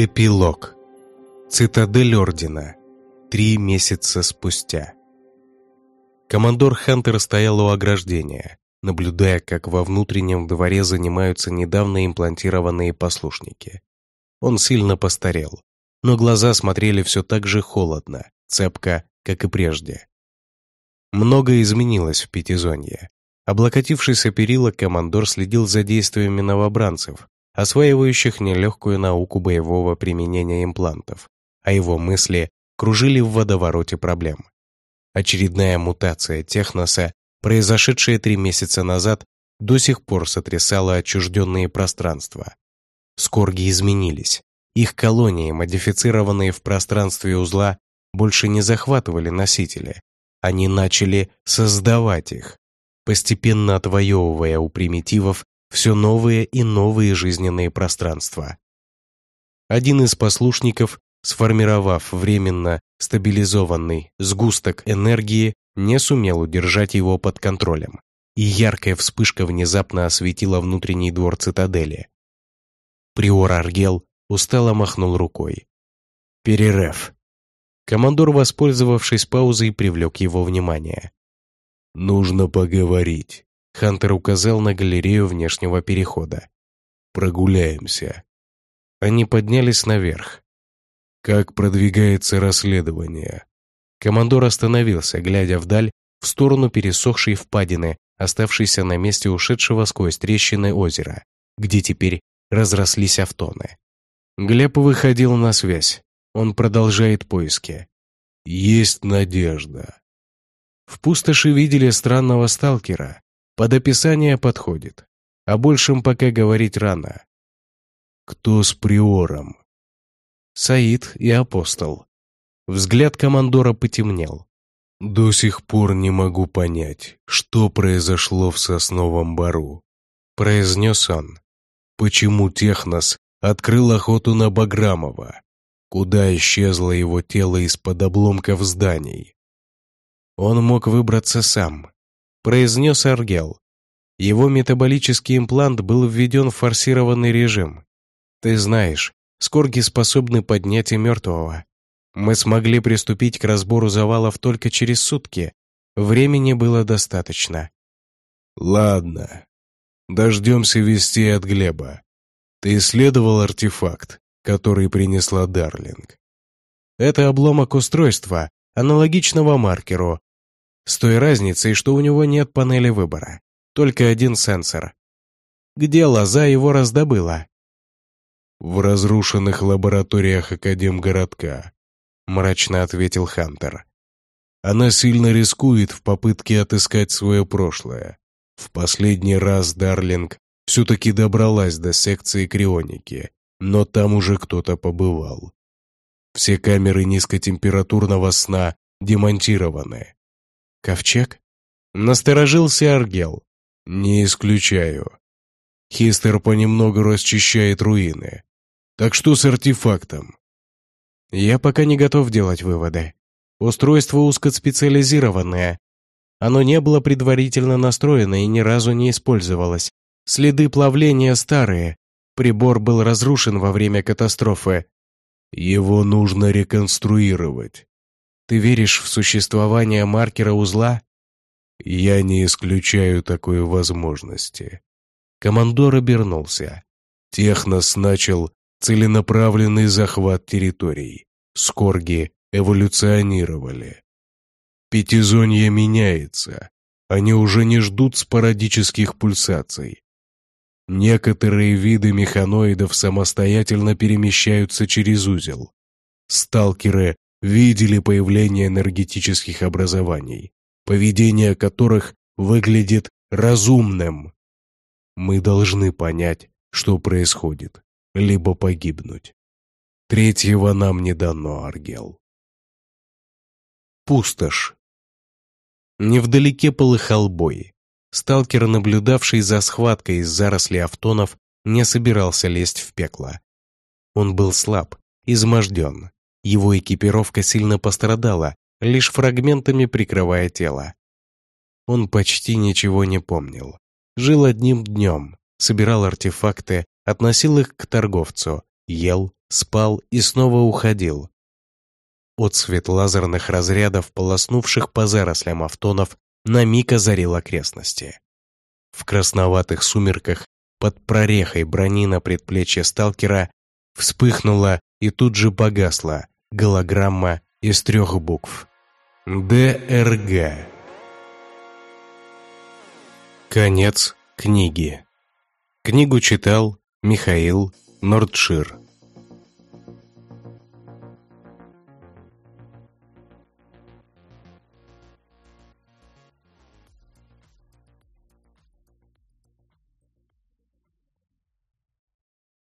Эпилог. Цитадель Ордена. Три месяца спустя. Командор Хантер стоял у ограждения, наблюдая, как во внутреннем дворе занимаются недавно имплантированные послушники. Он сильно постарел, но глаза смотрели все так же холодно, цепко, как и прежде. Многое изменилось в Пятизонье. Облокотившись о перила, командор следил за действиями новобранцев, осваивающих нелегкую науку боевого применения имплантов, а его мысли кружили в водовороте проблем. Очередная мутация техноса, произошедшая три месяца назад, до сих пор сотрясала отчужденные пространства. Скорги изменились. Их колонии, модифицированные в пространстве узла, больше не захватывали носители. Они начали создавать их, постепенно отвоевывая у примитивов все новые и новые жизненные пространства. Один из послушников, сформировав временно стабилизованный сгусток энергии, не сумел удержать его под контролем, и яркая вспышка внезапно осветила внутренний двор цитадели. Приор Аргел устало махнул рукой. «Перерыв». Командор, воспользовавшись паузой, привлек его внимание. «Нужно поговорить». Хантер указал на галерею внешнего перехода. «Прогуляемся». Они поднялись наверх. «Как продвигается расследование?» Командор остановился, глядя вдаль, в сторону пересохшей впадины, оставшейся на месте ушедшего сквозь трещины озера, где теперь разрослись автоны. Глеб выходил на связь. Он продолжает поиски. «Есть надежда». В пустоши видели странного сталкера. Под описание подходит. О большем пока говорить рано. Кто с приором? Саид и апостол. Взгляд командора потемнел. До сих пор не могу понять, что произошло в сосновом бару. Произнес он. Почему Технос открыл охоту на Баграмова? Куда исчезло его тело из-под обломков зданий? Он мог выбраться сам, произнес Аргел. Его метаболический имплант был введен в форсированный режим. Ты знаешь, скорги способны поднять и мертвого. Мы смогли приступить к разбору завалов только через сутки. Времени было достаточно. Ладно. Дождемся вести от Глеба. Ты исследовал артефакт, который принесла Дарлинг. Это обломок устройства, аналогичного маркеру, с той разницей, что у него нет панели выбора. Только один сенсор. Где лоза его раздобыла? В разрушенных лабораториях Академгородка, мрачно ответил Хантер. Она сильно рискует в попытке отыскать свое прошлое. В последний раз Дарлинг все-таки добралась до секции крионики, но там уже кто-то побывал. Все камеры низкотемпературного сна демонтированы. Ковчег? Насторожился Аргел. Не исключаю. Хистер понемногу расчищает руины. Так что с артефактом? Я пока не готов делать выводы. Устройство узкоспециализированное. Оно не было предварительно настроено и ни разу не использовалось. Следы плавления старые. Прибор был разрушен во время катастрофы. Его нужно реконструировать. Ты веришь в существование маркера узла? Я не исключаю такой возможности. Командор обернулся. Технос начал целенаправленный захват территорий. Скорги эволюционировали. Пятизонье меняется. Они уже не ждут спорадических пульсаций. Некоторые виды механоидов самостоятельно перемещаются через узел. Сталкеры видели появление энергетических образований, поведение которых выглядит разумным. Мы должны понять, что происходит, либо погибнуть. Третьего нам не дано, Аргел. Пустошь. Невдалеке полыхал бой. Сталкер, наблюдавший за схваткой из зарослей автонов, не собирался лезть в пекло. Он был слаб, изможден, его экипировка сильно пострадала, лишь фрагментами прикрывая тело. Он почти ничего не помнил. Жил одним днем, собирал артефакты, относил их к торговцу, ел, спал и снова уходил. Отцвет лазерных разрядов, полоснувших по зарослям автонов, на миг озарил окрестности. В красноватых сумерках под прорехой брони на предплечье сталкера вспыхнула и тут же погасла голограмма из трех букв. ДРГ. Конец книги. Книгу читал Михаил Нордшир.